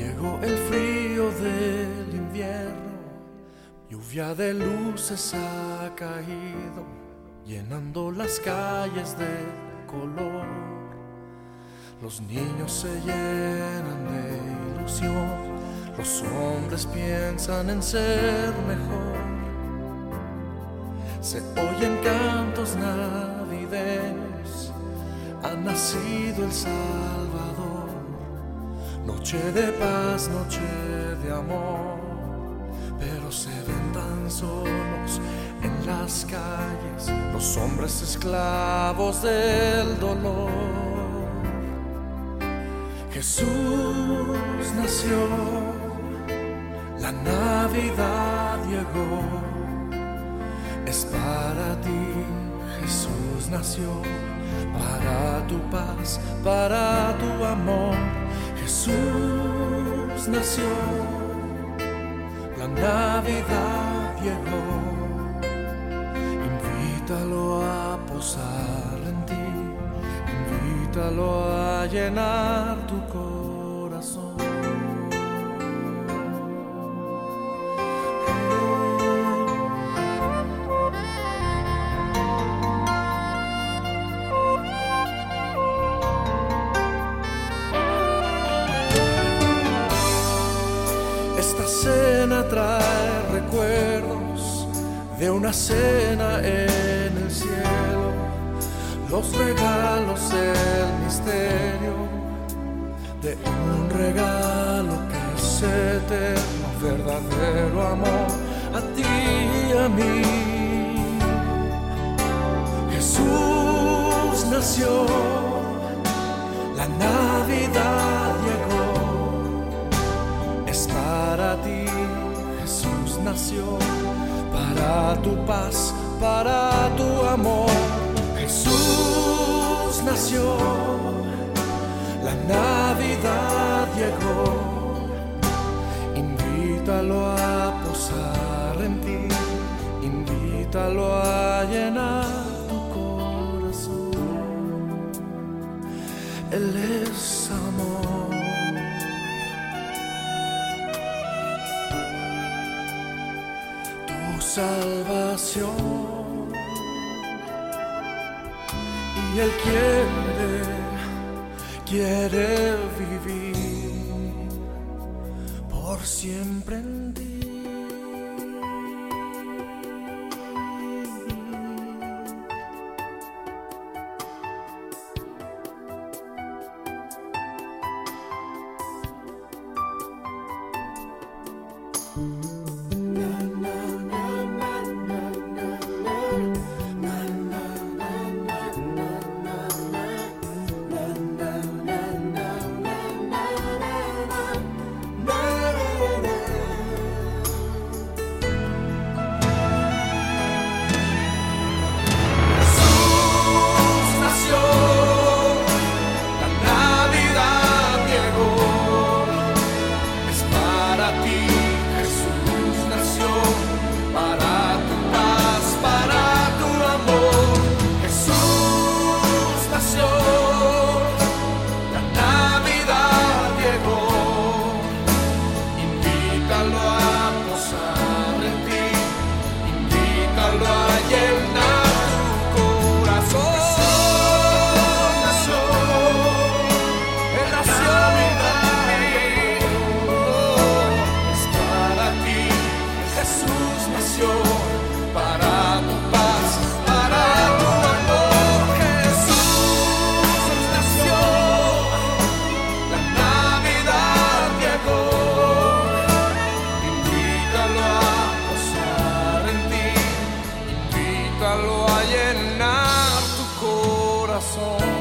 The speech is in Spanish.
Llegó el frío del invierno, lluvia de luces ha caído, llenando las calles de color. Los niños se llenan de ilusión, los hombres piensan en ser mejor. Se oyen cantos navideños, ha nacido el Salvador. Noche de paz, noche de amor. Pero se ven tan solos en las calles los hombres esclavos del dolor. Jesús nació, la Navidad llegó, es para ti, Jesús nació, para tu paz, para tu amor, Jesús nació la Navidad llegó, invítalo a posar en ti, invítalo a llenar tu corazón. Cena trae recuerdos de una cena en el cielo, los regalos, el misterio de un regalo que es eterno, verdadero amor a ti y a mí. Jesús nació, la Navidad tu paz, para tu amor. Jesús nació, la Navidad llegó. Invítalo a posar en ti, invítalo a llenar tu corazón. Él es amor. Salvación. Y Él quiere, quiere vivir por siempre en soul.